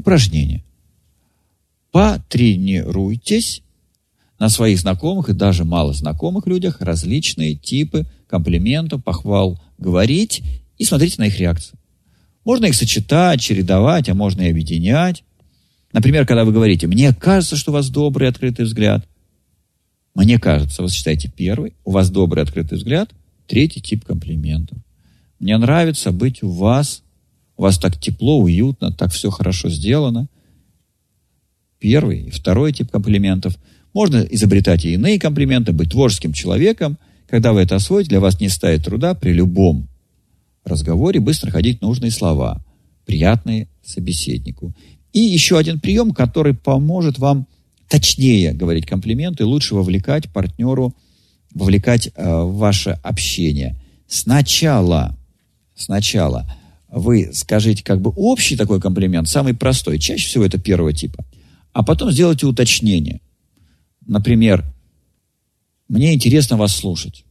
упражнение. Потренируйтесь на своих знакомых и даже малознакомых людях различные типы комплиментов, похвал говорить и смотрите на их реакцию. Можно их сочетать, чередовать, а можно и объединять. Например, когда вы говорите, мне кажется, что у вас добрый открытый взгляд. Мне кажется, вы считаете первый, у вас добрый открытый взгляд, третий тип комплиментов. Мне нравится быть у вас, у вас так тепло, уютно, так все хорошо сделано. Первый и второй тип комплиментов. Можно изобретать и иные комплименты, быть творческим человеком. Когда вы это освоите, для вас не стоит труда при любом разговоре быстро находить нужные слова, приятные собеседнику. И еще один прием, который поможет вам точнее говорить комплименты, лучше вовлекать партнеру, вовлекать э, ваше общение. Сначала, сначала вы скажите как бы общий такой комплимент, самый простой, чаще всего это первого типа, а потом сделайте уточнение. Например, мне интересно вас слушать.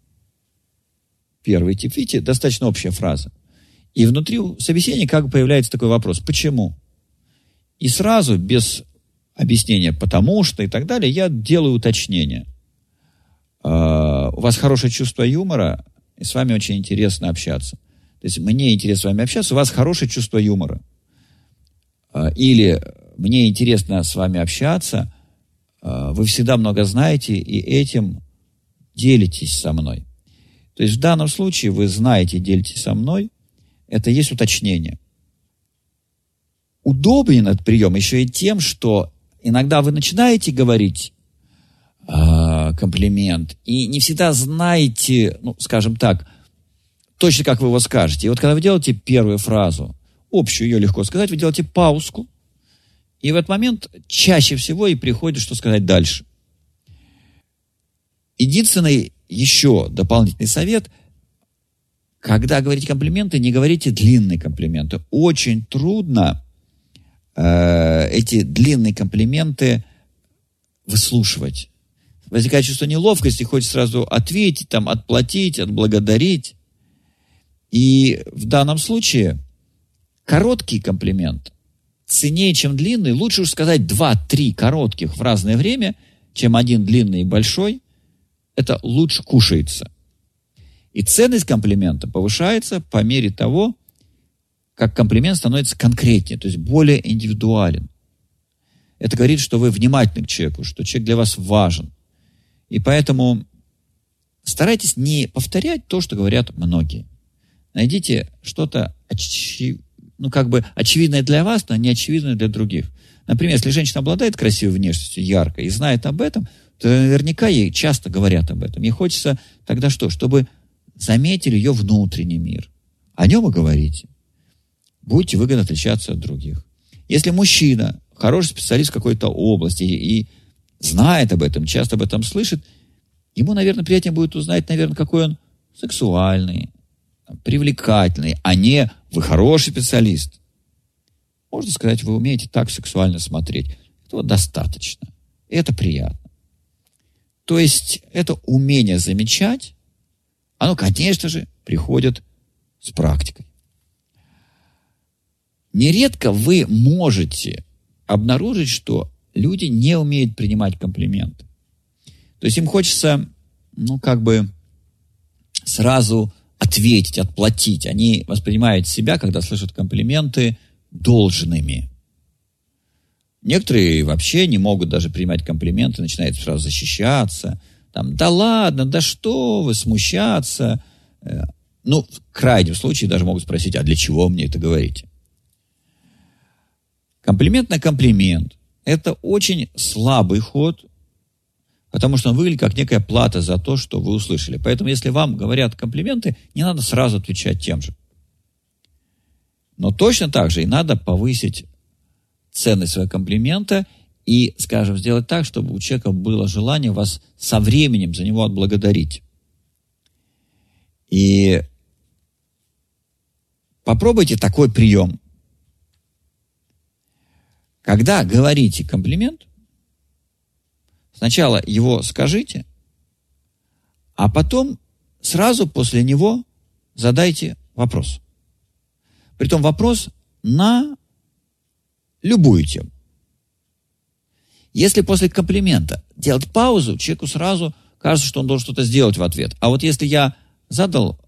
Первый тип, видите, достаточно общая фраза. И внутри собеседника как бы появляется такой вопрос, почему? И сразу, без объяснения потому что и так далее, я делаю уточнение. Uh, у вас хорошее чувство юмора, и с вами очень интересно общаться. То есть мне интересно с вами общаться, у вас хорошее чувство юмора. Uh, или мне интересно с вами общаться, uh, вы всегда много знаете, и этим делитесь со мной. То есть в данном случае вы знаете, делитесь со мной, это есть уточнение. Удобен этот прием еще и тем, что иногда вы начинаете говорить э, комплимент, и не всегда знаете, ну, скажем так, точно как вы его скажете. И вот когда вы делаете первую фразу, общую ее легко сказать, вы делаете паузку, и в этот момент чаще всего и приходит, что сказать дальше. Единственный еще дополнительный совет. Когда говорите комплименты, не говорите длинные комплименты. Очень трудно э, эти длинные комплименты выслушивать. Возникает чувство неловкости, хочется сразу ответить, там, отплатить, отблагодарить. И в данном случае короткий комплимент ценнее, чем длинный. Лучше уж сказать два-три коротких в разное время, чем один длинный и большой – это лучше кушается. И ценность комплимента повышается по мере того, как комплимент становится конкретнее, то есть более индивидуален. Это говорит, что вы внимательны к человеку, что человек для вас важен. И поэтому старайтесь не повторять то, что говорят многие. Найдите что-то очи... ну, как бы очевидное для вас, но не очевидное для других. Например, если женщина обладает красивой внешностью, яркой, и знает об этом, то наверняка ей часто говорят об этом. Ей хочется тогда что? Чтобы заметили ее внутренний мир. О нем и говорите. Будете выгодно отличаться от других. Если мужчина, хороший специалист в какой-то области и, и знает об этом, часто об этом слышит, ему, наверное, приятнее будет узнать, наверное, какой он сексуальный, привлекательный, а не вы хороший специалист. Можно сказать, вы умеете так сексуально смотреть. Этого достаточно. Это приятно. То есть это умение замечать, оно, конечно же, приходит с практикой. Нередко вы можете обнаружить, что люди не умеют принимать комплименты. То есть им хочется, ну, как бы сразу ответить, отплатить. Они воспринимают себя, когда слышат комплименты, должными. Некоторые вообще не могут даже принимать комплименты, начинают сразу защищаться. Там, да ладно, да что вы, смущаться. Э, ну, в крайнем случае даже могут спросить, а для чего мне это говорите? Комплимент на комплимент – это очень слабый ход, потому что он выглядит как некая плата за то, что вы услышали. Поэтому, если вам говорят комплименты, не надо сразу отвечать тем же. Но точно так же и надо повысить ценность своего комплимента и, скажем, сделать так, чтобы у человека было желание вас со временем за него отблагодарить. И попробуйте такой прием. Когда говорите комплимент, сначала его скажите, а потом сразу после него задайте вопрос. Притом вопрос на любую тему. Если после комплимента делать паузу, человеку сразу кажется, что он должен что-то сделать в ответ. А вот если я задал,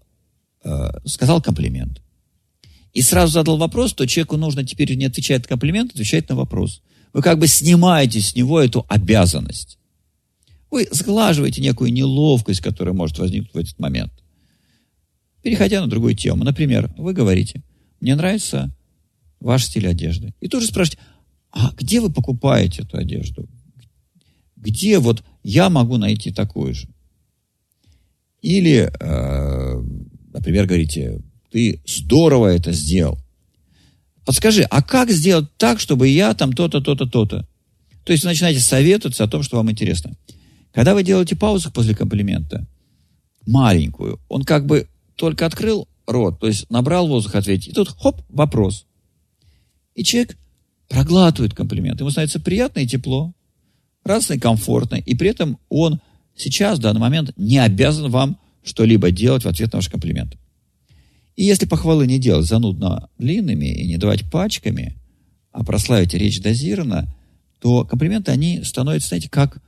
э, сказал комплимент, и сразу задал вопрос, то человеку нужно теперь не отвечать на комплимент, отвечать на вопрос. Вы как бы снимаете с него эту обязанность. Вы сглаживаете некую неловкость, которая может возникнуть в этот момент. Переходя на другую тему. Например, вы говорите, мне нравится ваш стиль одежды. И тоже спрашиваете, а где вы покупаете эту одежду? Где вот я могу найти такую же? Или, э, например, говорите, ты здорово это сделал. Подскажи, а как сделать так, чтобы я там то-то, то-то, то-то? То есть начинаете советоваться о том, что вам интересно. Когда вы делаете паузу после комплимента, маленькую, он как бы только открыл рот, то есть набрал воздух ответить, и тут хоп, вопрос. И человек проглатывает комплимент. Ему становится приятно и тепло, радостно и комфортно, и при этом он сейчас, в данный момент, не обязан вам что-либо делать в ответ на ваш комплимент. И если похвалы не делать занудно длинными и не давать пачками, а прославить речь дозированно, то комплименты, они становятся, знаете, как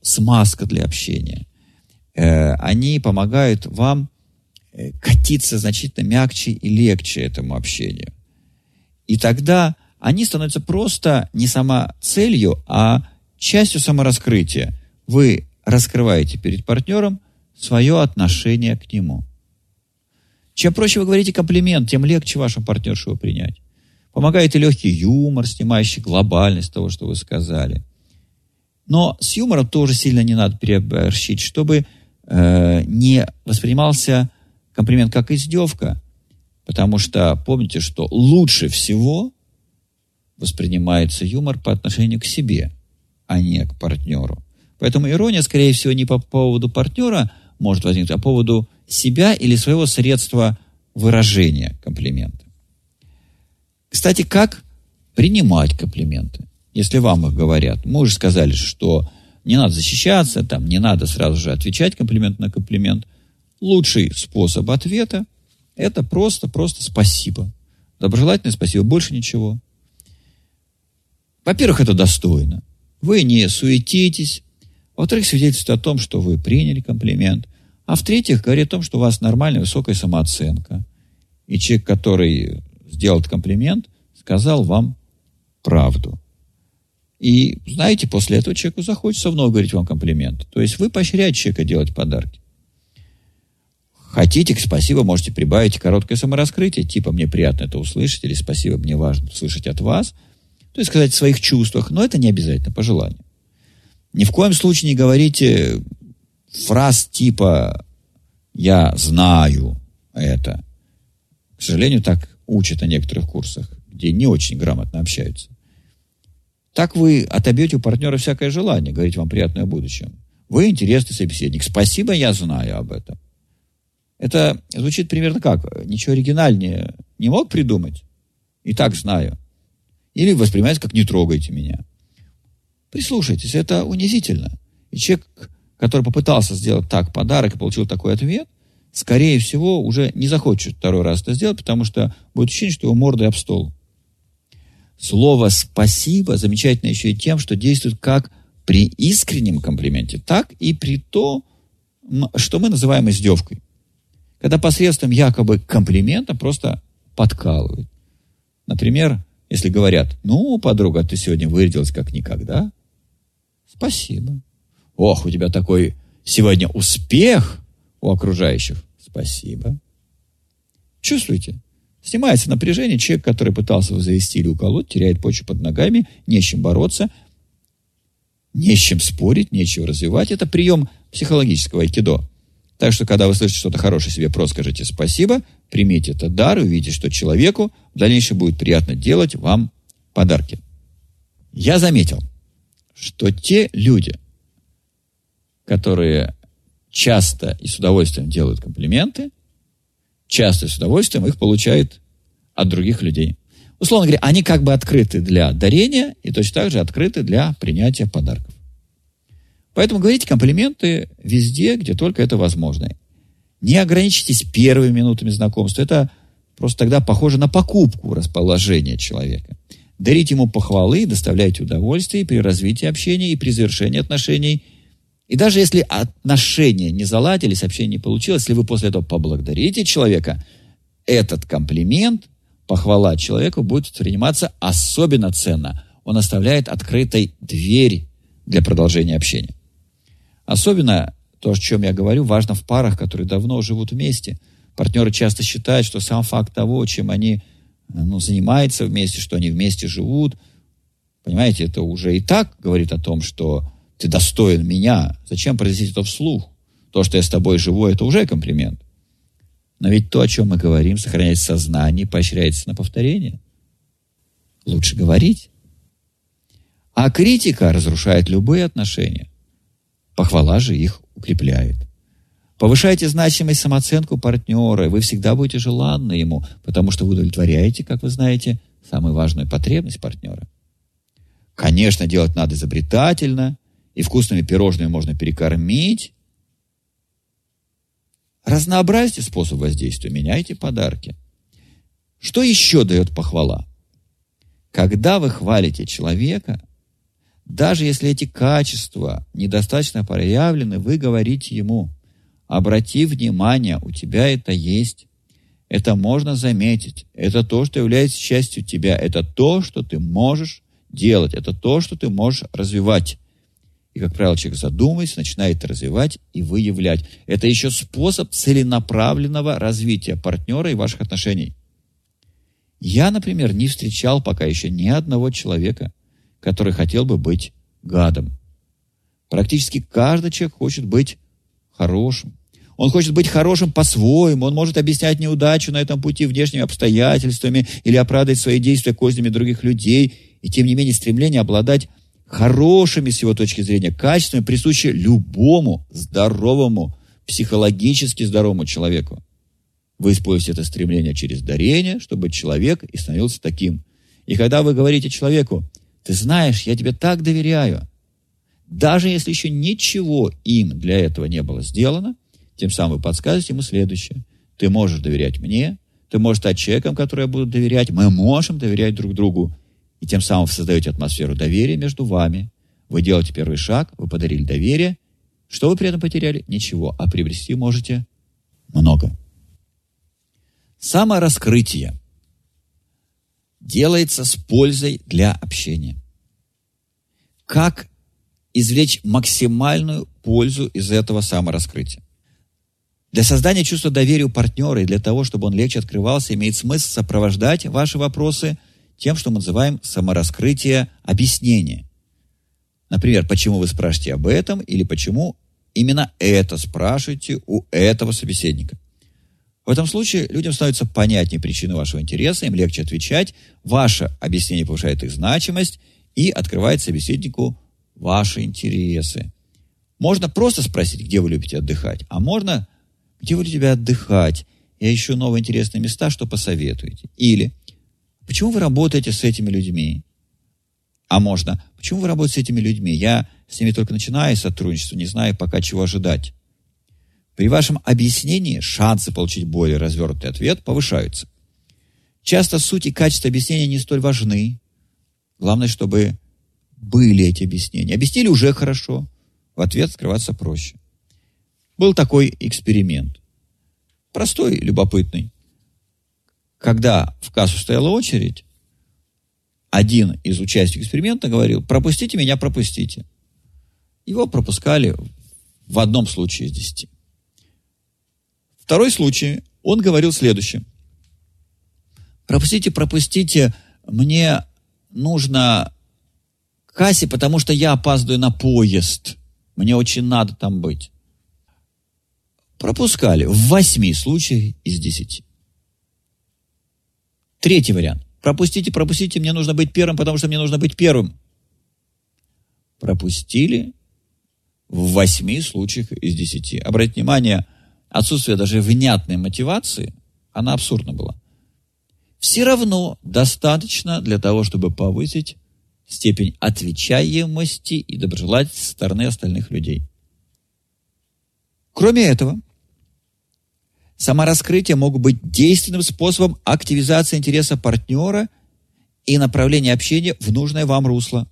смазка для общения. Э, они помогают вам э, катиться значительно мягче и легче этому общению. И тогда они становятся просто не сама целью, а частью самораскрытия. Вы раскрываете перед партнером свое отношение к нему – чем проще вы говорите комплимент, тем легче вашему партнершу его принять. Помогает и легкий юмор, снимающий глобальность того, что вы сказали. Но с юмором тоже сильно не надо переборщить, чтобы э, не воспринимался комплимент как издевка. Потому что помните, что лучше всего воспринимается юмор по отношению к себе, а не к партнеру. Поэтому ирония, скорее всего, не по поводу партнера может возникнуть, а по поводу себя или своего средства выражения комплимента. Кстати, как принимать комплименты, если вам их говорят? Мы уже сказали, что не надо защищаться, там, не надо сразу же отвечать комплимент на комплимент. Лучший способ ответа – это просто-просто спасибо. Доброжелательное спасибо, больше ничего. Во-первых, это достойно. Вы не суетитесь. Во-вторых, свидетельствует о том, что вы приняли комплимент. А в-третьих, говорит о том, что у вас нормальная высокая самооценка. И человек, который сделал комплимент, сказал вам правду. И, знаете, после этого человеку захочется вновь говорить вам комплимент. То есть вы поощряете человека делать подарки. Хотите, к спасибо можете прибавить короткое самораскрытие, типа «мне приятно это услышать» или «спасибо, мне важно услышать от вас». То есть сказать о своих чувствах, но это не обязательно, по желанию. Ни в коем случае не говорите фраз типа «я знаю это». К сожалению, так учат на некоторых курсах, где не очень грамотно общаются. Так вы отобьете у партнера всякое желание говорить вам приятное о будущем. Вы интересный собеседник. Спасибо, я знаю об этом. Это звучит примерно как? Ничего оригинальнее не мог придумать? И так знаю. Или воспринимается как «не трогайте меня». Прислушайтесь, это унизительно. И человек который попытался сделать так подарок и получил такой ответ, скорее всего, уже не захочет второй раз это сделать, потому что будет ощущение, что его мордой об стол. Слово «спасибо» замечательно еще и тем, что действует как при искреннем комплименте, так и при том, что мы называем издевкой. Когда посредством якобы комплимента просто подкалывают. Например, если говорят, ну, подруга, ты сегодня вырядилась как никогда. Спасибо. Ох, у тебя такой сегодня успех у окружающих. Спасибо. Чувствуете? Снимается напряжение. Человек, который пытался завести или уколоть, теряет почву под ногами, не с чем бороться, не с чем спорить, нечего развивать. Это прием психологического айкидо. Так что, когда вы слышите что-то хорошее себе, просто скажите спасибо, примите этот дар и увидите, что человеку в дальнейшем будет приятно делать вам подарки. Я заметил, что те люди, которые часто и с удовольствием делают комплименты, часто с удовольствием их получают от других людей. Условно говоря, они как бы открыты для дарения и точно так же открыты для принятия подарков. Поэтому говорите комплименты везде, где только это возможно. Не ограничьтесь первыми минутами знакомства. Это просто тогда похоже на покупку расположения человека. Дарите ему похвалы, доставляйте удовольствие при развитии общения и при завершении отношений. И даже если отношения не заладились, общение не получилось, если вы после этого поблагодарите человека, этот комплимент, похвала человеку будет восприниматься особенно ценно. Он оставляет открытой дверь для продолжения общения. Особенно то, о чем я говорю, важно в парах, которые давно живут вместе. Партнеры часто считают, что сам факт того, чем они ну, занимаются вместе, что они вместе живут. Понимаете, это уже и так говорит о том, что ты достоин меня. Зачем произносить это вслух? То, что я с тобой живу, это уже комплимент. Но ведь то, о чем мы говорим, сохраняется в сознании, поощряется на повторение. Лучше говорить. А критика разрушает любые отношения. Похвала же их укрепляет. Повышайте значимость самооценку партнера, и вы всегда будете желанны ему, потому что вы удовлетворяете, как вы знаете, самую важную потребность партнера. Конечно, делать надо изобретательно, и вкусными пирожными можно перекормить. Разнообразьте способ воздействия, меняйте подарки. Что еще дает похвала? Когда вы хвалите человека, даже если эти качества недостаточно проявлены, вы говорите ему – Обрати внимание, у тебя это есть. Это можно заметить. Это то, что является частью тебя. Это то, что ты можешь делать. Это то, что ты можешь развивать. И, как правило, человек задумываясь, начинает развивать и выявлять. Это еще способ целенаправленного развития партнера и ваших отношений. Я, например, не встречал пока еще ни одного человека, который хотел бы быть гадом. Практически каждый человек хочет быть хорошим, он хочет быть хорошим по-своему, он может объяснять неудачу на этом пути внешними обстоятельствами или оправдать свои действия кознями других людей. И тем не менее стремление обладать хорошими с его точки зрения качествами присуще любому здоровому, психологически здоровому человеку. Вы используете это стремление через дарение, чтобы человек и становился таким. И когда вы говорите человеку, ты знаешь, я тебе так доверяю, даже если еще ничего им для этого не было сделано, тем самым вы подсказываете ему следующее. Ты можешь доверять мне, ты можешь стать человеком, который я буду доверять, мы можем доверять друг другу. И тем самым создаете атмосферу доверия между вами. Вы делаете первый шаг, вы подарили доверие. Что вы при этом потеряли? Ничего. А приобрести можете много. Самораскрытие делается с пользой для общения. Как извлечь максимальную пользу из этого самораскрытия? Для создания чувства доверия у партнера и для того, чтобы он легче открывался, имеет смысл сопровождать ваши вопросы тем, что мы называем самораскрытие объяснения. Например, почему вы спрашиваете об этом или почему именно это спрашиваете у этого собеседника. В этом случае людям становится понятнее причины вашего интереса, им легче отвечать, ваше объяснение повышает их значимость и открывает собеседнику ваши интересы. Можно просто спросить, где вы любите отдыхать, а можно где вы любите отдыхать? Я ищу новые интересные места, что посоветуете? Или, почему вы работаете с этими людьми? А можно, почему вы работаете с этими людьми? Я с ними только начинаю сотрудничество, не знаю пока чего ожидать. При вашем объяснении шансы получить более развернутый ответ повышаются. Часто суть и качество объяснения не столь важны. Главное, чтобы были эти объяснения. Объяснили уже хорошо, в ответ скрываться проще. Был такой эксперимент. Простой, любопытный. Когда в кассу стояла очередь, один из участников эксперимента говорил, пропустите меня, пропустите. Его пропускали в одном случае из десяти. Второй случай, он говорил следующее. Пропустите, пропустите, мне нужно к кассе, потому что я опаздываю на поезд. Мне очень надо там быть пропускали в восьми случаях из десяти. Третий вариант. Пропустите, пропустите, мне нужно быть первым, потому что мне нужно быть первым. Пропустили в восьми случаях из десяти. Обратите внимание, отсутствие даже внятной мотивации, она абсурдна была. Все равно достаточно для того, чтобы повысить степень отвечаемости и доброжелательности со стороны остальных людей. Кроме этого, Самораскрытие могут быть действенным способом активизации интереса партнера и направление общения в нужное вам русло.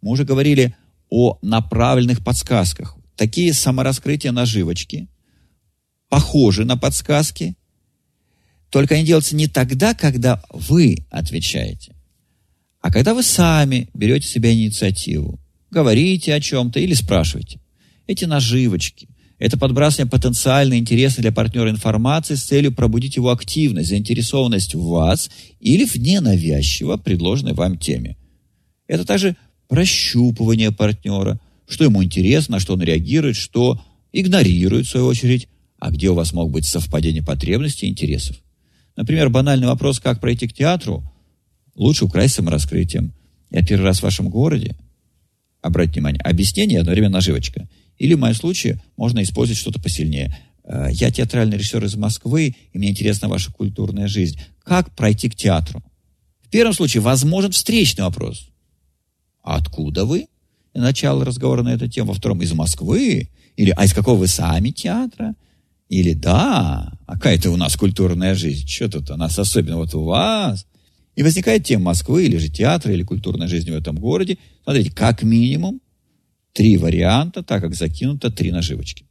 Мы уже говорили о направленных подсказках. Такие самораскрытия наживочки похожи на подсказки, только они делаются не тогда, когда вы отвечаете, а когда вы сами берете себе инициативу, говорите о чем-то или спрашиваете. Эти наживочки, это подбрасывание потенциально интересной для партнера информации с целью пробудить его активность, заинтересованность в вас или в ненавязчиво предложенной вам теме. Это также прощупывание партнера, что ему интересно, что он реагирует, что игнорирует, в свою очередь, а где у вас могут быть совпадения потребностей и интересов. Например, банальный вопрос, как пройти к театру, лучше украсть самораскрытием. Я первый раз в вашем городе. Обратите внимание, объяснение одновременно наживочка. Или в моем случае можно использовать что-то посильнее. Э, я театральный режиссер из Москвы, и мне интересна ваша культурная жизнь. Как пройти к театру? В первом случае возможен встречный вопрос. Откуда вы? Начало разговора на эту тему. Во втором, из Москвы? Или, а из какого вы сами театра? Или, да, а какая-то у нас культурная жизнь. Что тут у нас особенно вот у вас? И возникает тема Москвы, или же театра, или культурной жизни в этом городе. Смотрите, как минимум три варианта, так как закинуто три наживочки.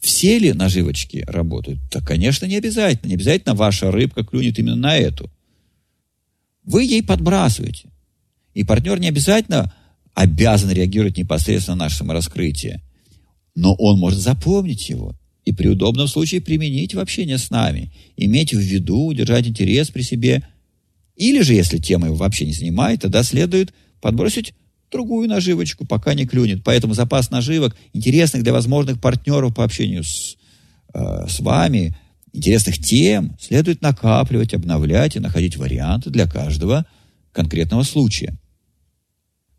Все ли наживочки работают? Да, конечно, не обязательно. Не обязательно ваша рыбка клюнет именно на эту. Вы ей подбрасываете. И партнер не обязательно обязан реагировать непосредственно на наше самораскрытие. Но он может запомнить его и при удобном случае применить в общении с нами, иметь в виду, держать интерес при себе. Или же, если тема его вообще не занимает, тогда следует подбросить другую наживочку, пока не клюнет. Поэтому запас наживок, интересных для возможных партнеров по общению с, э, с вами, интересных тем, следует накапливать, обновлять и находить варианты для каждого конкретного случая.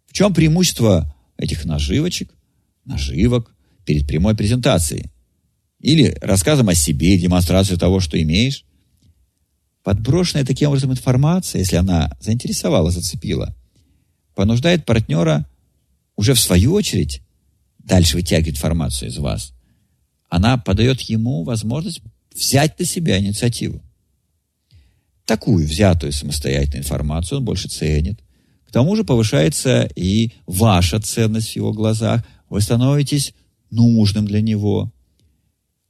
В чем преимущество этих наживочек, наживок перед прямой презентацией? Или рассказом о себе, демонстрацией того, что имеешь? Подброшенная таким образом информация, если она заинтересовала, зацепила, понуждает партнера уже в свою очередь дальше вытягивать информацию из вас. Она подает ему возможность взять на себя инициативу. Такую взятую самостоятельную информацию он больше ценит, к тому же повышается и ваша ценность в его глазах. Вы становитесь нужным для него.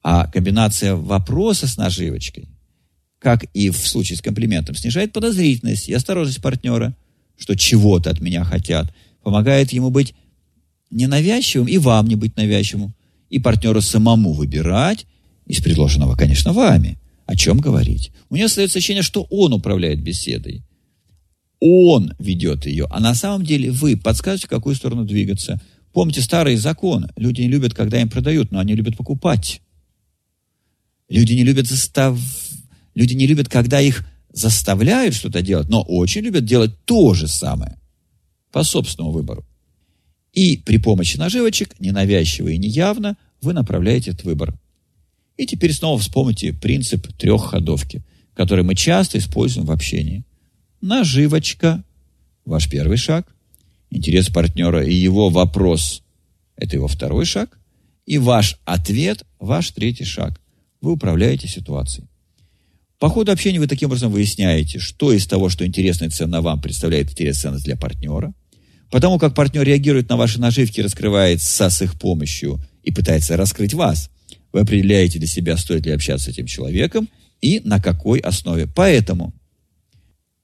А комбинация вопроса с наживочкой, как и в случае с комплиментом, снижает подозрительность и осторожность партнера, что чего-то от меня хотят, помогает ему быть ненавязчивым и вам не быть навязчивым, и партнеру самому выбирать, из предложенного, конечно, вами, о чем говорить. У него остается ощущение, что он управляет беседой он ведет ее, а на самом деле вы подскажете, в какую сторону двигаться. Помните старый закон. Люди не любят, когда им продают, но они любят покупать. Люди не любят застав... Люди не любят, когда их заставляют что-то делать, но очень любят делать то же самое по собственному выбору. И при помощи наживочек, ненавязчиво и неявно, вы направляете этот выбор. И теперь снова вспомните принцип трехходовки, который мы часто используем в общении – наживочка. Ваш первый шаг. Интерес партнера и его вопрос – это его второй шаг. И ваш ответ – ваш третий шаг. Вы управляете ситуацией. По ходу общения вы таким образом выясняете, что из того, что интересно и ценно вам, представляет интерес ценность для партнера. Потому как партнер реагирует на ваши наживки, раскрывается с их помощью и пытается раскрыть вас. Вы определяете для себя, стоит ли общаться с этим человеком и на какой основе. Поэтому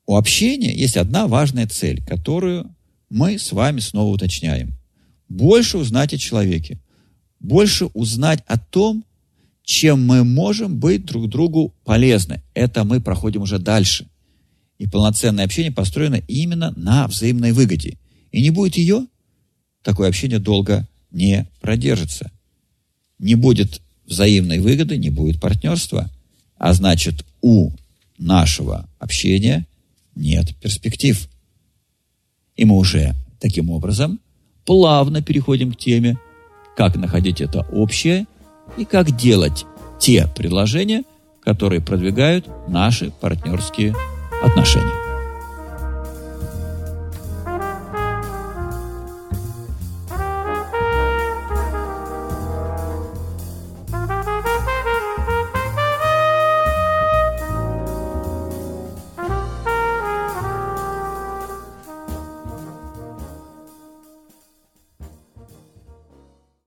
у общения есть одна важная цель, которую мы с вами снова уточняем. Больше узнать о человеке. Больше узнать о том, чем мы можем быть друг другу полезны. Это мы проходим уже дальше. И полноценное общение построено именно на взаимной выгоде. И не будет ее, такое общение долго не продержится. Не будет взаимной выгоды, не будет партнерства. А значит, у нашего общения нет перспектив. И мы уже таким образом плавно переходим к теме, как находить это общее и как делать те предложения, которые продвигают наши партнерские отношения.